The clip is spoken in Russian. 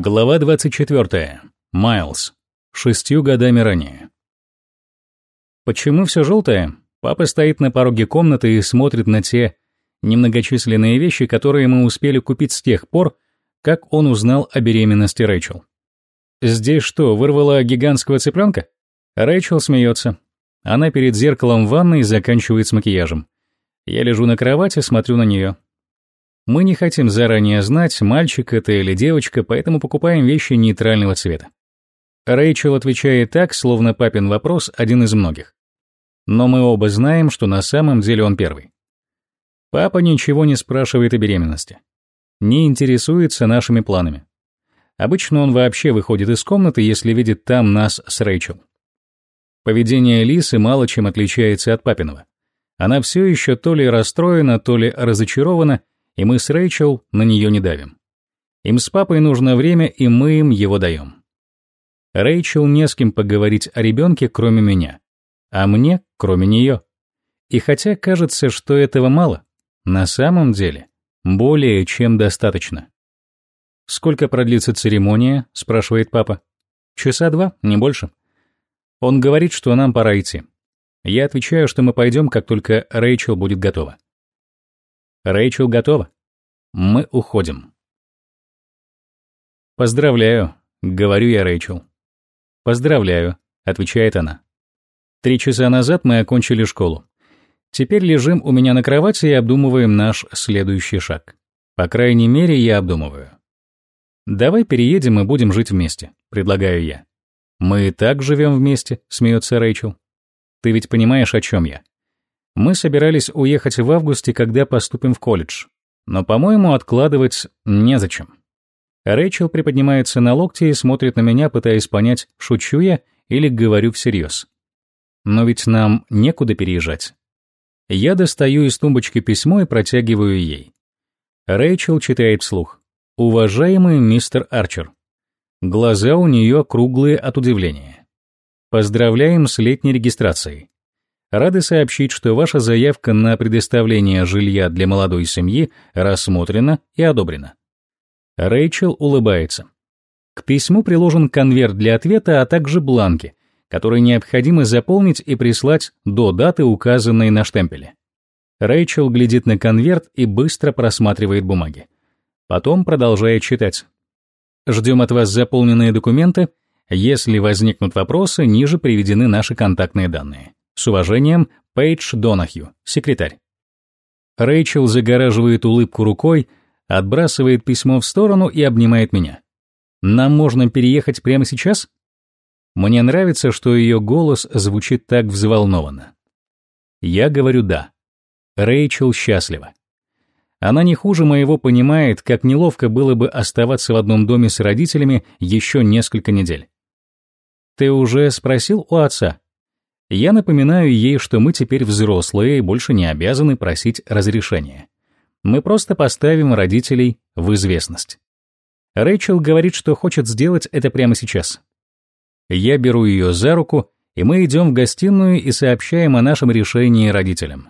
Глава 24. Майлз. Шестью годами ранее. Почему все желтое? Папа стоит на пороге комнаты и смотрит на те немногочисленные вещи, которые мы успели купить с тех пор, как он узнал о беременности Рэйчел. Здесь что, вырвала гигантского цыпленка? Рэйчел смеется. Она перед зеркалом в ванной заканчивает с макияжем. Я лежу на кровати, смотрю на нее. Мы не хотим заранее знать, мальчик это или девочка, поэтому покупаем вещи нейтрального цвета. Рэйчел отвечает так, словно папин вопрос один из многих. Но мы оба знаем, что на самом деле он первый. Папа ничего не спрашивает о беременности. Не интересуется нашими планами. Обычно он вообще выходит из комнаты, если видит там нас с Рэйчел. Поведение Лисы мало чем отличается от папиного. Она все еще то ли расстроена, то ли разочарована, и мы с Рэйчел на нее не давим. Им с папой нужно время, и мы им его даем. Рэйчел не с кем поговорить о ребенке, кроме меня, а мне, кроме нее. И хотя кажется, что этого мало, на самом деле более чем достаточно. «Сколько продлится церемония?» — спрашивает папа. «Часа два, не больше». Он говорит, что нам пора идти. Я отвечаю, что мы пойдем, как только Рэйчел будет готова. Рэйчел готова. Мы уходим. «Поздравляю», — говорю я Рэйчел. «Поздравляю», — отвечает она. Три часа назад мы окончили школу. Теперь лежим у меня на кровати и обдумываем наш следующий шаг. По крайней мере, я обдумываю. «Давай переедем и будем жить вместе», — предлагаю я. «Мы и так живем вместе», — смеется Рэйчел. «Ты ведь понимаешь, о чем я. Мы собирались уехать в августе, когда поступим в колледж. Но, по-моему, откладывать незачем. Рэйчел приподнимается на локте и смотрит на меня, пытаясь понять, шучу я или говорю всерьез. Но ведь нам некуда переезжать. Я достаю из тумбочки письмо и протягиваю ей. Рэйчел читает вслух. «Уважаемый мистер Арчер». Глаза у нее круглые от удивления. «Поздравляем с летней регистрацией. Рады сообщить, что ваша заявка на предоставление жилья для молодой семьи рассмотрена и одобрена. Рэйчел улыбается. К письму приложен конверт для ответа, а также бланки, которые необходимо заполнить и прислать до даты, указанной на штемпеле. Рэйчел глядит на конверт и быстро просматривает бумаги. Потом продолжает читать. Ждем от вас заполненные документы. Если возникнут вопросы, ниже приведены наши контактные данные. С уважением, Пейдж Донахью, секретарь. Рэйчел загораживает улыбку рукой, отбрасывает письмо в сторону и обнимает меня. «Нам можно переехать прямо сейчас?» Мне нравится, что ее голос звучит так взволнованно. Я говорю «да». Рэйчел счастлива. Она не хуже моего понимает, как неловко было бы оставаться в одном доме с родителями еще несколько недель. «Ты уже спросил у отца?» Я напоминаю ей, что мы теперь взрослые и больше не обязаны просить разрешения. Мы просто поставим родителей в известность. Рэйчел говорит, что хочет сделать это прямо сейчас. Я беру ее за руку, и мы идем в гостиную и сообщаем о нашем решении родителям.